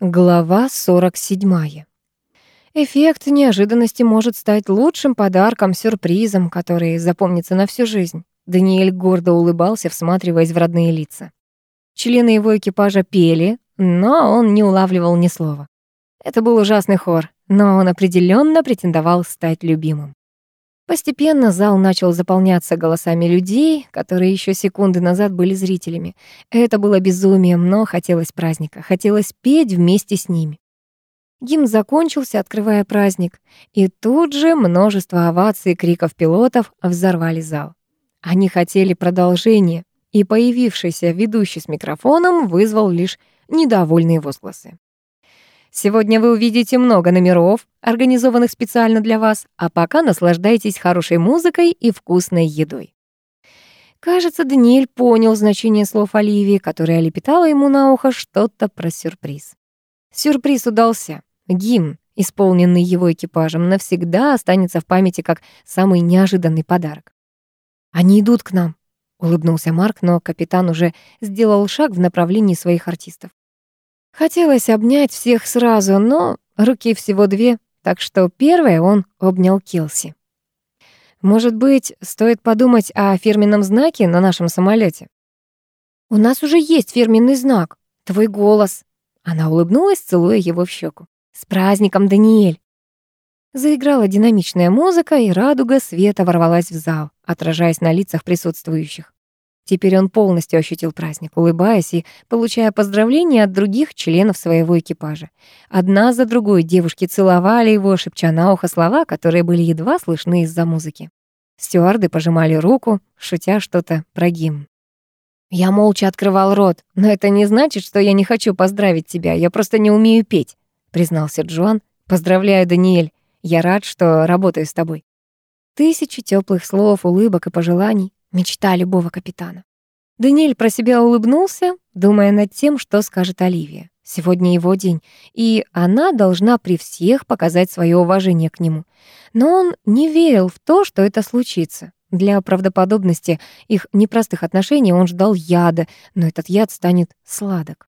Глава 47. Эффект неожиданности может стать лучшим подарком, сюрпризом, который запомнится на всю жизнь. Даниэль гордо улыбался, всматриваясь в родные лица. Члены его экипажа пели, но он не улавливал ни слова. Это был ужасный хор, но он определенно претендовал стать любимым. Постепенно зал начал заполняться голосами людей, которые еще секунды назад были зрителями. Это было безумием, но хотелось праздника, хотелось петь вместе с ними. Гимн закончился, открывая праздник, и тут же множество оваций и криков пилотов взорвали зал. Они хотели продолжения, и появившийся ведущий с микрофоном вызвал лишь недовольные возгласы. Сегодня вы увидите много номеров, организованных специально для вас, а пока наслаждайтесь хорошей музыкой и вкусной едой. Кажется, Даниэль понял значение слов Оливии, которая лепетала ему на ухо что-то про сюрприз. Сюрприз удался. Гимн, исполненный его экипажем, навсегда останется в памяти как самый неожиданный подарок. «Они идут к нам», — улыбнулся Марк, но капитан уже сделал шаг в направлении своих артистов. Хотелось обнять всех сразу, но руки всего две, так что первое он обнял Келси. Может быть, стоит подумать о фирменном знаке на нашем самолете? У нас уже есть фирменный знак. Твой голос. Она улыбнулась, целуя его в щеку. С праздником, Даниэль. Заиграла динамичная музыка, и радуга света ворвалась в зал, отражаясь на лицах присутствующих. Теперь он полностью ощутил праздник, улыбаясь и получая поздравления от других членов своего экипажа. Одна за другой девушки целовали его, шепча на ухо слова, которые были едва слышны из-за музыки. Стюарды пожимали руку, шутя что-то про гимн. Я молча открывал рот, но это не значит, что я не хочу поздравить тебя, я просто не умею петь, признался Джоан. Поздравляю, Даниэль. Я рад, что работаю с тобой. Тысячи теплых слов, улыбок и пожеланий. Мечта любого капитана. Даниэль про себя улыбнулся, думая над тем, что скажет Оливия. Сегодня его день, и она должна при всех показать свое уважение к нему. Но он не верил в то, что это случится. Для правдоподобности их непростых отношений он ждал яда, но этот яд станет сладок.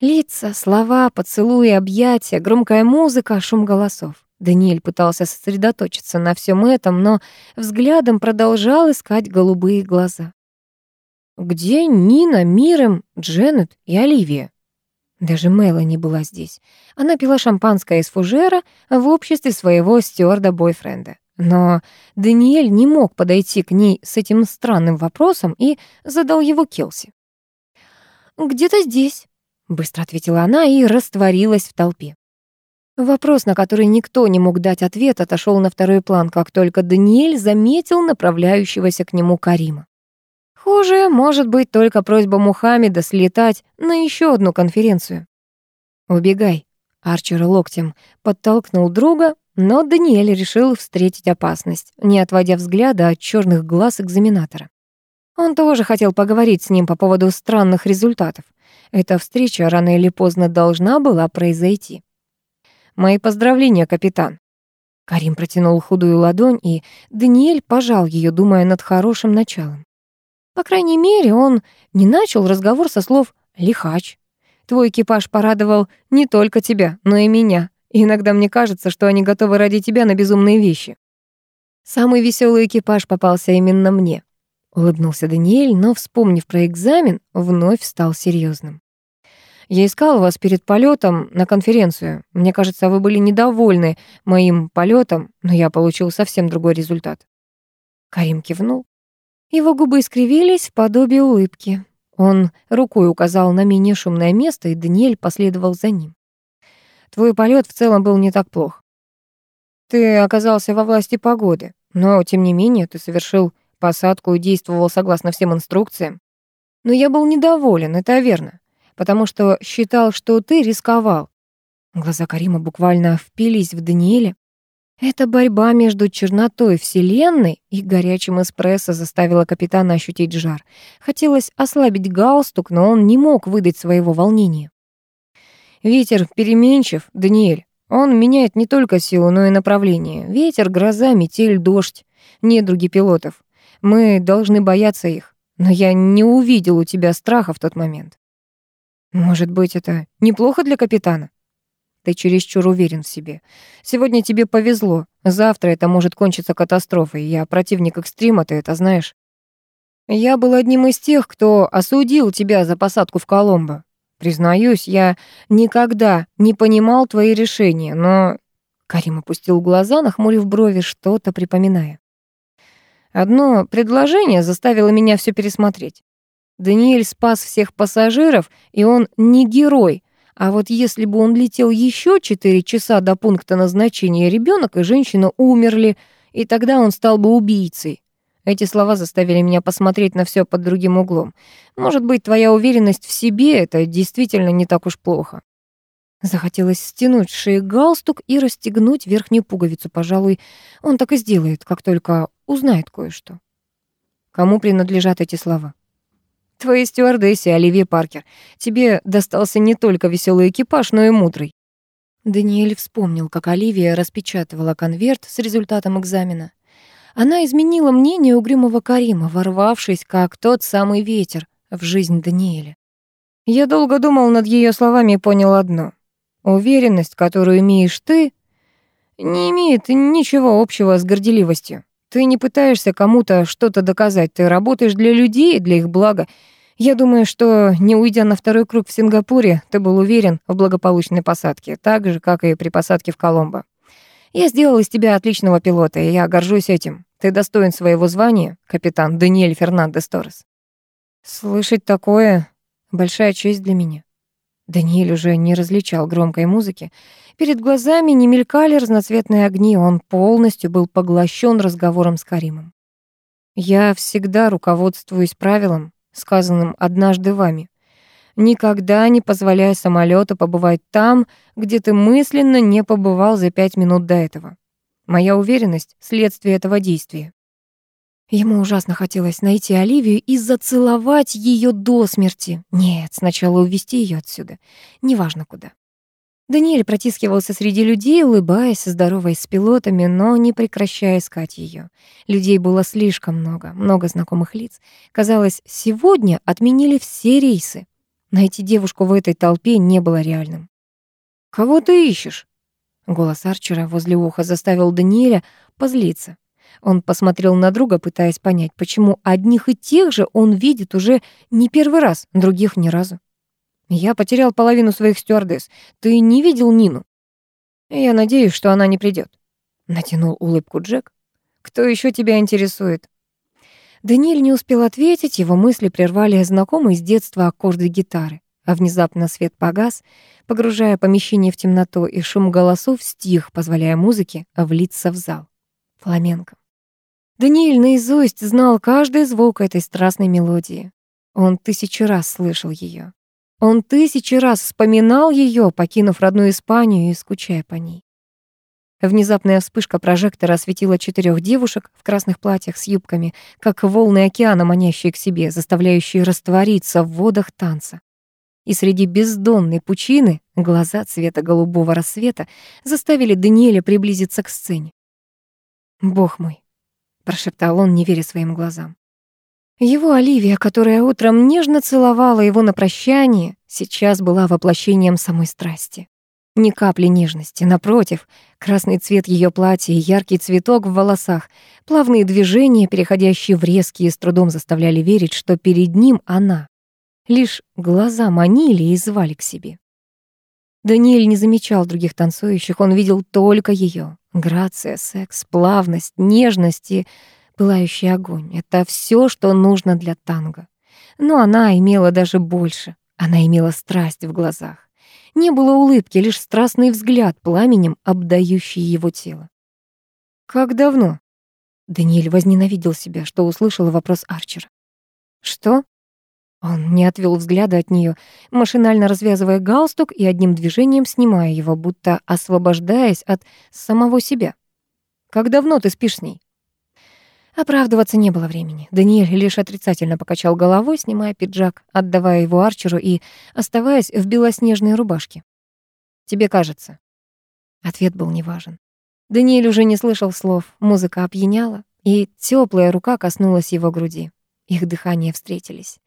Лица, слова, поцелуи, объятия, громкая музыка, шум голосов. Даниэль пытался сосредоточиться на всем этом, но взглядом продолжал искать голубые глаза. Где Нина, Мирем, Дженнет и Оливия? Даже Мелани была здесь. Она пила шампанское из фужера в обществе своего стюарда-бойфренда. Но Даниэль не мог подойти к ней с этим странным вопросом и задал его Келси. «Где-то здесь», — быстро ответила она и растворилась в толпе. Вопрос, на который никто не мог дать ответ, отошел на второй план, как только Даниэль заметил направляющегося к нему Карима. Хуже может быть только просьба Мухаммеда слетать на еще одну конференцию. «Убегай», — Арчер локтем подтолкнул друга, но Даниэль решил встретить опасность, не отводя взгляда от черных глаз экзаменатора. Он тоже хотел поговорить с ним по поводу странных результатов. Эта встреча рано или поздно должна была произойти. Мои поздравления, капитан». Карим протянул худую ладонь, и Даниэль пожал ее, думая над хорошим началом. По крайней мере, он не начал разговор со слов «лихач». Твой экипаж порадовал не только тебя, но и меня. иногда мне кажется, что они готовы ради тебя на безумные вещи. Самый веселый экипаж попался именно мне. Улыбнулся Даниэль, но, вспомнив про экзамен, вновь стал серьезным. Я искал вас перед полетом на конференцию. Мне кажется, вы были недовольны моим полетом, но я получил совсем другой результат». Карим кивнул. Его губы искривились в подобие улыбки. Он рукой указал на менее шумное место, и Даниэль последовал за ним. «Твой полет в целом был не так плох. Ты оказался во власти погоды, но, тем не менее, ты совершил посадку и действовал согласно всем инструкциям. Но я был недоволен, это верно потому что считал, что ты рисковал». Глаза Карима буквально впились в Даниэля. Эта борьба между чернотой Вселенной и горячим эспрессо заставила капитана ощутить жар. Хотелось ослабить галстук, но он не мог выдать своего волнения. «Ветер переменчив, Даниэль. Он меняет не только силу, но и направление. Ветер, гроза, метель, дождь, недруги пилотов. Мы должны бояться их. Но я не увидел у тебя страха в тот момент. Может быть, это неплохо для капитана? Ты чересчур уверен в себе. Сегодня тебе повезло. Завтра это может кончиться катастрофой. Я противник экстрима, ты это знаешь. Я был одним из тех, кто осудил тебя за посадку в Коломбо. Признаюсь, я никогда не понимал твои решения, но...» Карим опустил глаза, нахмурив брови, что-то припоминая. Одно предложение заставило меня все пересмотреть. Даниэль спас всех пассажиров, и он не герой. А вот если бы он летел еще четыре часа до пункта назначения, ребенок и женщина умерли, и тогда он стал бы убийцей. Эти слова заставили меня посмотреть на все под другим углом. Может быть, твоя уверенность в себе — это действительно не так уж плохо. Захотелось стянуть шеи галстук и расстегнуть верхнюю пуговицу. Пожалуй, он так и сделает, как только узнает кое-что. Кому принадлежат эти слова? Твоей стюардессе, Оливия Паркер. Тебе достался не только веселый экипаж, но и мудрый. Даниэль вспомнил, как Оливия распечатывала конверт с результатом экзамена. Она изменила мнение угрюмого Карима, ворвавшись, как тот самый ветер, в жизнь Даниэля. Я долго думал над ее словами и понял одно. Уверенность, которую имеешь ты, не имеет ничего общего с горделивостью. Ты не пытаешься кому-то что-то доказать, ты работаешь для людей для их блага. Я думаю, что, не уйдя на второй круг в Сингапуре, ты был уверен в благополучной посадке, так же, как и при посадке в Коломбо. Я сделал из тебя отличного пилота, и я горжусь этим. Ты достоин своего звания, капитан Даниэль Фернандес Торрес. Слышать такое — большая честь для меня. Даниэль уже не различал громкой музыки. Перед глазами не мелькали разноцветные огни, он полностью был поглощен разговором с Каримом. «Я всегда руководствуюсь правилом, сказанным однажды вами. Никогда не позволяй самолету побывать там, где ты мысленно не побывал за пять минут до этого. Моя уверенность — следствие этого действия. Ему ужасно хотелось найти Оливию и зацеловать ее до смерти. Нет, сначала увести ее отсюда. Неважно куда. Даниэль протискивался среди людей, улыбаясь, здороваясь с пилотами, но не прекращая искать ее. Людей было слишком много, много знакомых лиц. Казалось, сегодня отменили все рейсы. Найти девушку в этой толпе не было реальным. «Кого ты ищешь?» Голос Арчера возле уха заставил Даниэля позлиться. Он посмотрел на друга, пытаясь понять, почему одних и тех же он видит уже не первый раз, других ни разу. «Я потерял половину своих стюардесс. Ты не видел Нину?» «Я надеюсь, что она не придет. натянул улыбку Джек. «Кто еще тебя интересует?» Даниэль не успел ответить, его мысли прервали знакомые с детства аккорды гитары. А внезапно свет погас, погружая помещение в темноту, и шум голосов стих, позволяя музыке влиться в зал. Фламенко. Даниэль наизусть знал каждый звук этой страстной мелодии. Он тысячу раз слышал ее. Он тысячи раз вспоминал ее, покинув родную Испанию и скучая по ней. Внезапная вспышка прожектора осветила четырех девушек в красных платьях с юбками, как волны океана, манящие к себе, заставляющие раствориться в водах танца. И среди бездонной пучины глаза цвета голубого рассвета заставили Даниэля приблизиться к сцене. «Бог мой», — прошептал он, не веря своим глазам. Его Оливия, которая утром нежно целовала его на прощание, сейчас была воплощением самой страсти. Ни капли нежности, напротив, красный цвет ее платья и яркий цветок в волосах, плавные движения, переходящие в резкие, с трудом заставляли верить, что перед ним она. Лишь глаза манили и звали к себе. Даниэль не замечал других танцующих, он видел только ее. Грация, секс, плавность, нежность и пылающий огонь — это все, что нужно для танго. Но она имела даже больше. Она имела страсть в глазах. Не было улыбки, лишь страстный взгляд, пламенем обдающий его тело. «Как давно?» Даниэль возненавидел себя, что услышал вопрос Арчера. «Что?» Он не отвел взгляда от нее, машинально развязывая галстук и одним движением снимая его, будто освобождаясь от самого себя. «Как давно ты спишь с ней?» Оправдываться не было времени. Даниэль лишь отрицательно покачал головой, снимая пиджак, отдавая его Арчеру и оставаясь в белоснежной рубашке. «Тебе кажется». Ответ был неважен. Даниэль уже не слышал слов, музыка опьяняла, и теплая рука коснулась его груди. Их дыхания встретились.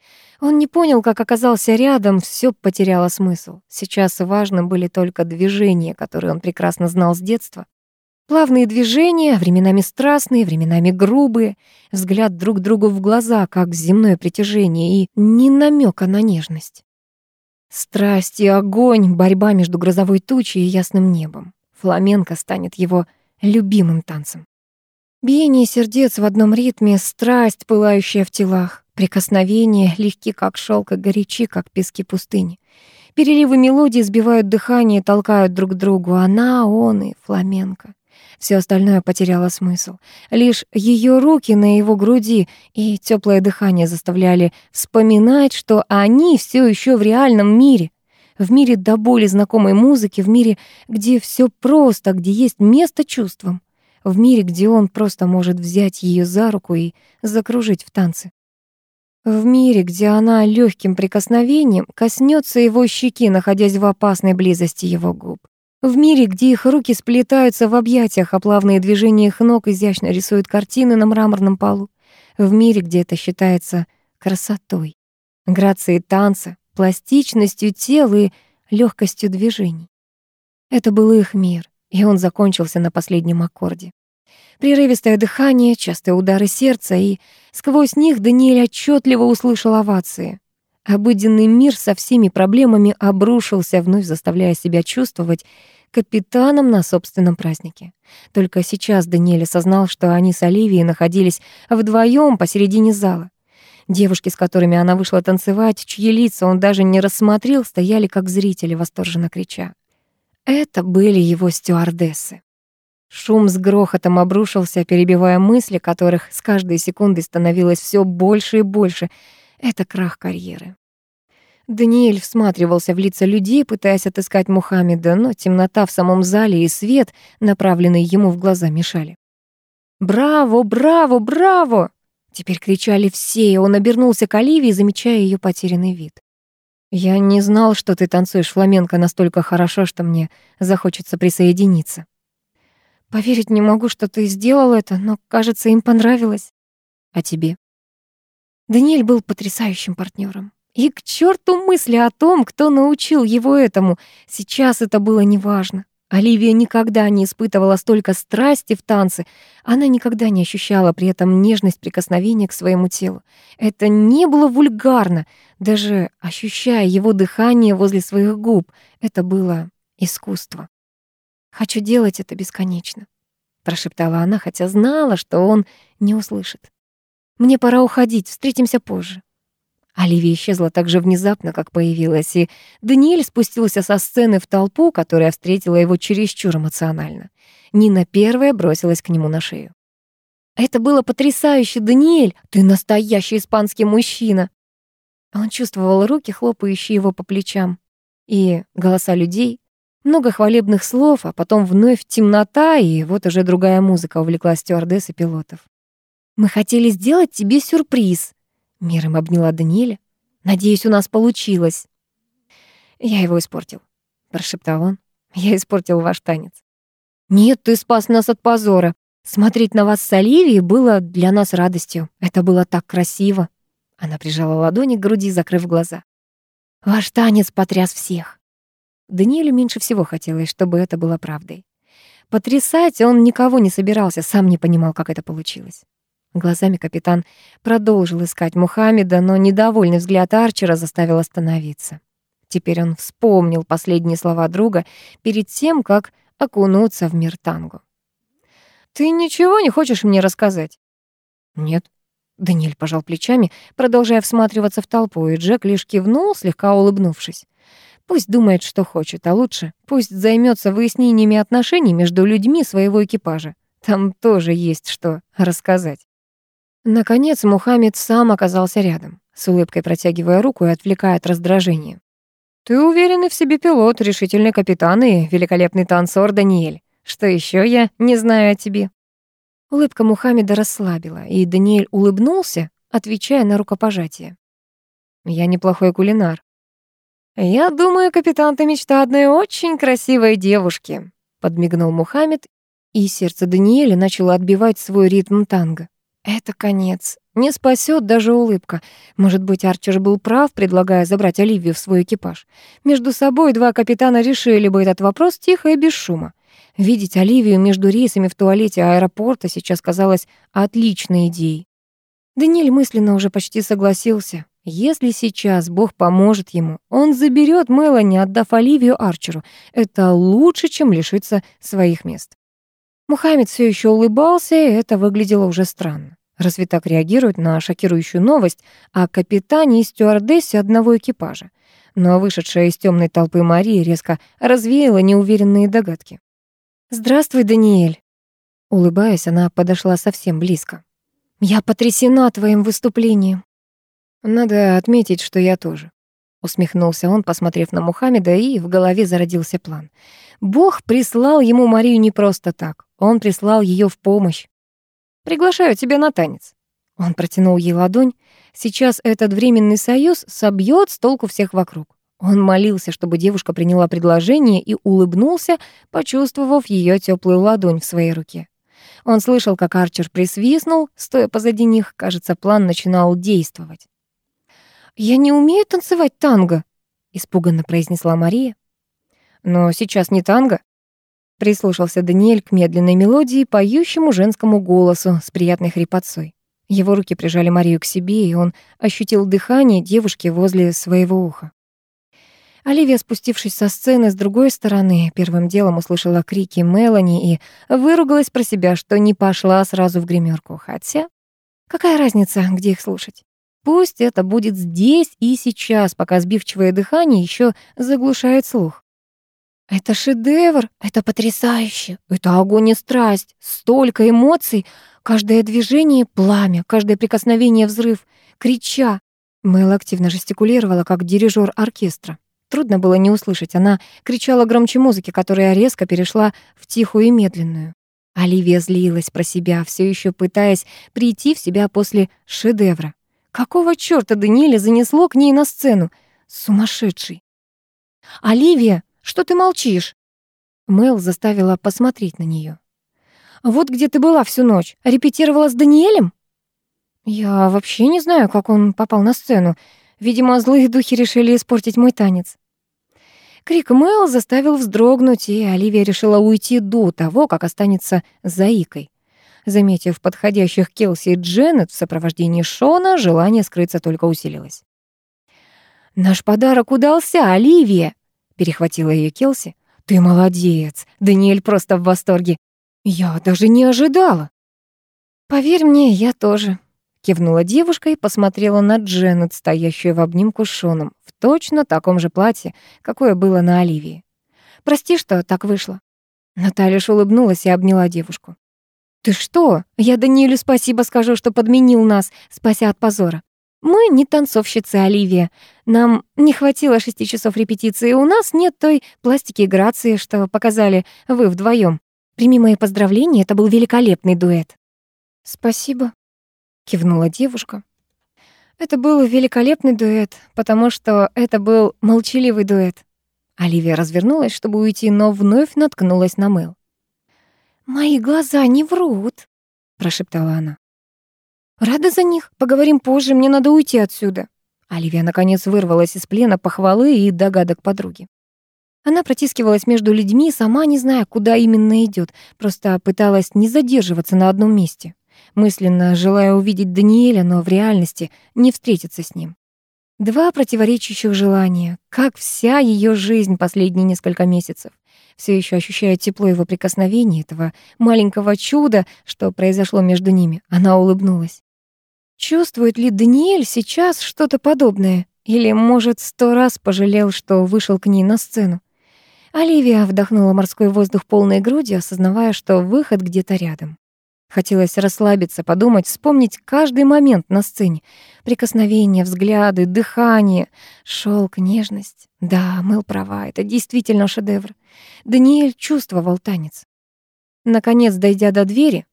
Он не понял, как оказался рядом, все потеряло смысл. Сейчас важны были только движения, которые он прекрасно знал с детства. Плавные движения, временами страстные, временами грубые, взгляд друг другу в глаза, как земное притяжение, и ни намека на нежность. Страсть и огонь, борьба между грозовой тучей и ясным небом. Фламенко станет его любимым танцем. Биение сердец в одном ритме, страсть, пылающая в телах, прикосновения, легки, как шелк, и горячи, как пески пустыни. Переливы мелодии сбивают дыхание, толкают друг к другу. Она, он и фламенко. Все остальное потеряло смысл. Лишь ее руки на его груди и теплое дыхание заставляли вспоминать, что они все еще в реальном мире. В мире до боли знакомой музыки, в мире, где все просто, где есть место чувствам. В мире, где он просто может взять ее за руку и закружить в танце. В мире, где она легким прикосновением коснется его щеки, находясь в опасной близости его губ. В мире, где их руки сплетаются в объятиях, а плавные движения их ног изящно рисуют картины на мраморном полу. В мире, где это считается красотой, грацией танца, пластичностью тела и легкостью движений. Это был их мир, и он закончился на последнем аккорде. Прерывистое дыхание, частые удары сердца, и сквозь них Даниэль отчетливо услышал овации. Обыденный мир со всеми проблемами обрушился, вновь заставляя себя чувствовать капитаном на собственном празднике. Только сейчас Даниэль осознал, что они с Оливией находились вдвоем посередине зала. Девушки, с которыми она вышла танцевать, чьи лица он даже не рассмотрел, стояли как зрители, восторженно крича. Это были его стюардессы. Шум с грохотом обрушился, перебивая мысли, которых с каждой секундой становилось все больше и больше — это крах карьеры. Даниэль всматривался в лица людей, пытаясь отыскать Мухаммеда, но темнота в самом зале и свет, направленный ему в глаза, мешали. «Браво! Браво! Браво!» Теперь кричали все, и он обернулся к Оливии, замечая ее потерянный вид. «Я не знал, что ты танцуешь фламенко настолько хорошо, что мне захочется присоединиться». «Поверить не могу, что ты сделал это, но, кажется, им понравилось. А тебе?» Даниэль был потрясающим партнером. И к черту мысли о том, кто научил его этому. Сейчас это было неважно. Оливия никогда не испытывала столько страсти в танце. Она никогда не ощущала при этом нежность прикосновения к своему телу. Это не было вульгарно. Даже ощущая его дыхание возле своих губ, это было искусство. «Хочу делать это бесконечно», — прошептала она, хотя знала, что он не услышит. Мне пора уходить, встретимся позже». Оливия исчезла так же внезапно, как появилась, и Даниэль спустился со сцены в толпу, которая встретила его чересчур эмоционально. Нина первая бросилась к нему на шею. «Это было потрясающе, Даниэль! Ты настоящий испанский мужчина!» Он чувствовал руки, хлопающие его по плечам, и голоса людей, много хвалебных слов, а потом вновь темнота, и вот уже другая музыка увлекла стюардесс и пилотов. «Мы хотели сделать тебе сюрприз», — миром обняла Даниэля. «Надеюсь, у нас получилось». «Я его испортил», — прошептал он. «Я испортил ваш танец». «Нет, ты спас нас от позора. Смотреть на вас с Оливией было для нас радостью. Это было так красиво». Она прижала ладони к груди, закрыв глаза. «Ваш танец потряс всех». Даниэлю меньше всего хотелось, чтобы это было правдой. Потрясать он никого не собирался, сам не понимал, как это получилось. Глазами капитан продолжил искать Мухаммеда, но недовольный взгляд Арчера заставил остановиться. Теперь он вспомнил последние слова друга перед тем, как окунуться в мир танго. «Ты ничего не хочешь мне рассказать?» «Нет». Даниэль пожал плечами, продолжая всматриваться в толпу, и Джек лишь кивнул, слегка улыбнувшись. Пусть думает, что хочет, а лучше пусть займется выяснениями отношений между людьми своего экипажа. Там тоже есть что рассказать. Наконец Мухаммед сам оказался рядом, с улыбкой протягивая руку и отвлекая от раздражения. «Ты уверенный в себе пилот, решительный капитан и великолепный танцор Даниэль. Что еще я не знаю о тебе?» Улыбка Мухаммеда расслабила, и Даниэль улыбнулся, отвечая на рукопожатие. «Я неплохой кулинар». «Я думаю, капитан, ты мечта одной очень красивой девушки», — подмигнул Мухаммед, и сердце Даниэля начало отбивать свой ритм танго. Это конец. Не спасет даже улыбка. Может быть, Арчер был прав, предлагая забрать Оливию в свой экипаж. Между собой два капитана решили бы этот вопрос тихо и без шума. Видеть Оливию между рейсами в туалете аэропорта сейчас казалось отличной идеей. Даниэль мысленно уже почти согласился. Если сейчас Бог поможет ему, он заберет Мелани, отдав Оливию Арчеру. Это лучше, чем лишиться своих мест. Мухаммед все еще улыбался, и это выглядело уже странно. Разве так реагируют на шокирующую новость о капитане и стюардессе одного экипажа? Но вышедшая из темной толпы Марии резко развеяла неуверенные догадки. «Здравствуй, Даниэль!» Улыбаясь, она подошла совсем близко. «Я потрясена твоим выступлением. «Надо отметить, что я тоже», — усмехнулся он, посмотрев на Мухаммеда, и в голове зародился план. «Бог прислал ему Марию не просто так. Он прислал ее в помощь. Приглашаю тебя на танец». Он протянул ей ладонь. Сейчас этот временный союз собьет с толку всех вокруг. Он молился, чтобы девушка приняла предложение и улыбнулся, почувствовав ее теплую ладонь в своей руке. Он слышал, как Арчер присвистнул, стоя позади них, кажется, план начинал действовать. «Я не умею танцевать танго», — испуганно произнесла Мария. «Но сейчас не танго», — прислушался Даниэль к медленной мелодии, поющему женскому голосу с приятной хрипотцой. Его руки прижали Марию к себе, и он ощутил дыхание девушки возле своего уха. Оливия, спустившись со сцены с другой стороны, первым делом услышала крики Мелани и выругалась про себя, что не пошла сразу в гримерку. Хотя, какая разница, где их слушать? Пусть это будет здесь и сейчас, пока сбивчивое дыхание еще заглушает слух. Это шедевр, это потрясающе, это огонь и страсть, столько эмоций, каждое движение — пламя, каждое прикосновение — взрыв, крича. Мэл активно жестикулировала, как дирижер оркестра. Трудно было не услышать, она кричала громче музыки, которая резко перешла в тихую и медленную. Оливия злилась про себя, все еще пытаясь прийти в себя после шедевра. Какого чёрта Даниэля занесло к ней на сцену? Сумасшедший. «Оливия, что ты молчишь?» Мэл заставила посмотреть на неё. «Вот где ты была всю ночь. Репетировала с Даниэлем?» «Я вообще не знаю, как он попал на сцену. Видимо, злые духи решили испортить мой танец». Крик Мэл заставил вздрогнуть, и Оливия решила уйти до того, как останется заикой. Заметив подходящих Келси и Дженнет в сопровождении Шона, желание скрыться только усилилось. «Наш подарок удался, Оливия!» — перехватила ее Келси. «Ты молодец! Даниэль просто в восторге! Я даже не ожидала!» «Поверь мне, я тоже», — кивнула девушка и посмотрела на Дженнет, стоящую в обнимку с Шоном, в точно таком же платье, какое было на Оливии. «Прости, что так вышло». Наталья улыбнулась и обняла девушку. «Ты что? Я Даниэлю спасибо скажу, что подменил нас, спася от позора. Мы не танцовщицы, Оливия. Нам не хватило шести часов репетиции, у нас нет той пластики и грации, что показали вы вдвоем. Прими мои поздравления, это был великолепный дуэт». «Спасибо», — кивнула девушка. Это был великолепный дуэт, потому что это был молчаливый дуэт. Оливия развернулась, чтобы уйти, но вновь наткнулась на Мэл. «Мои глаза не врут», — прошептала она. «Рада за них. Поговорим позже, мне надо уйти отсюда». Оливия наконец вырвалась из плена похвалы и догадок подруги. Она протискивалась между людьми, сама не зная, куда именно идет, просто пыталась не задерживаться на одном месте, мысленно желая увидеть Даниэля, но в реальности не встретиться с ним. Два противоречащих желания, как вся ее жизнь последние несколько месяцев все еще ощущая тепло его прикосновения, этого маленького чуда, что произошло между ними. Она улыбнулась. Чувствует ли Даниэль сейчас что-то подобное? Или, может, сто раз пожалел, что вышел к ней на сцену? Оливия вдохнула морской воздух полной грудью, осознавая, что выход где-то рядом. Хотелось расслабиться, подумать, вспомнить каждый момент на сцене. Прикосновения, взгляды, дыхание, шелк, нежность. Да, Мэл права, это действительно шедевр. Даниэль чувствовал танец. Наконец, дойдя до двери,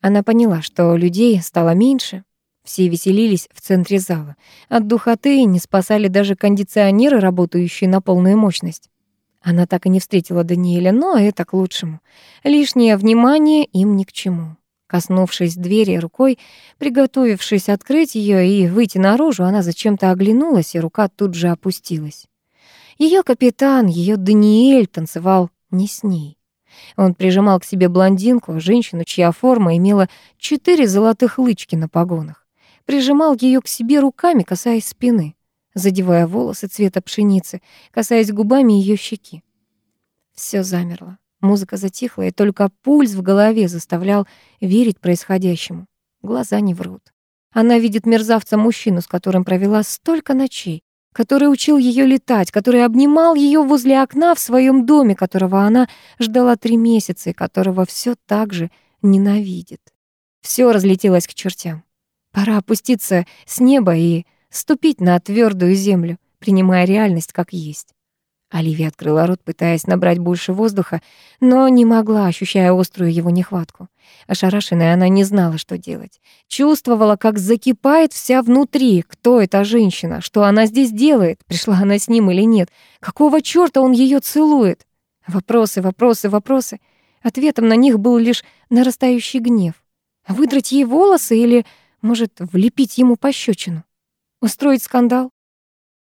она поняла, что людей стало меньше. Все веселились в центре зала. От духоты не спасали даже кондиционеры, работающие на полную мощность. Она так и не встретила Даниэля, но это к лучшему. Лишнее внимание им ни к чему. Коснувшись двери рукой, приготовившись открыть ее и выйти наружу, она зачем-то оглянулась, и рука тут же опустилась. Ее капитан, ее Даниэль танцевал не с ней. Он прижимал к себе блондинку, женщину, чья форма имела четыре золотых лычки на погонах. Прижимал ее к себе руками, касаясь спины, задевая волосы цвета пшеницы, касаясь губами ее щеки. Все замерло. Музыка затихла, и только пульс в голове заставлял верить происходящему. Глаза не врут. Она видит мерзавца-мужчину, с которым провела столько ночей, который учил ее летать, который обнимал ее возле окна в своем доме, которого она ждала три месяца и которого все так же ненавидит. Все разлетелось к чертям. Пора опуститься с неба и ступить на твердую землю, принимая реальность как есть. Оливия открыла рот, пытаясь набрать больше воздуха, но не могла, ощущая острую его нехватку. Ошарашенная, она не знала, что делать. Чувствовала, как закипает вся внутри. Кто эта женщина? Что она здесь делает? Пришла она с ним или нет? Какого чёрта он её целует? Вопросы, вопросы, вопросы. Ответом на них был лишь нарастающий гнев. Выдрать ей волосы или, может, влепить ему пощечину? Устроить скандал?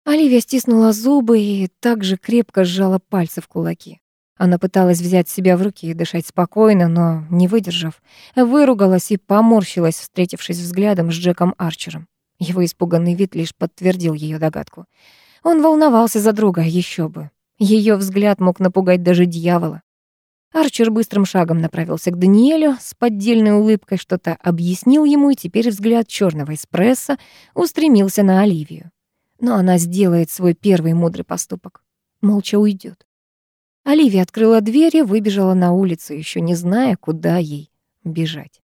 Оливия стиснула зубы и также крепко сжала пальцы в кулаки. Она пыталась взять себя в руки и дышать спокойно, но, не выдержав, выругалась и поморщилась, встретившись взглядом с Джеком Арчером. Его испуганный вид лишь подтвердил ее догадку. Он волновался за друга, еще бы. Ее взгляд мог напугать даже дьявола. Арчер быстрым шагом направился к Даниэлю, с поддельной улыбкой что-то объяснил ему, и теперь взгляд черного эспрессо устремился на Оливию но она сделает свой первый мудрый поступок. Молча уйдет. Оливия открыла дверь и выбежала на улицу, еще не зная, куда ей бежать.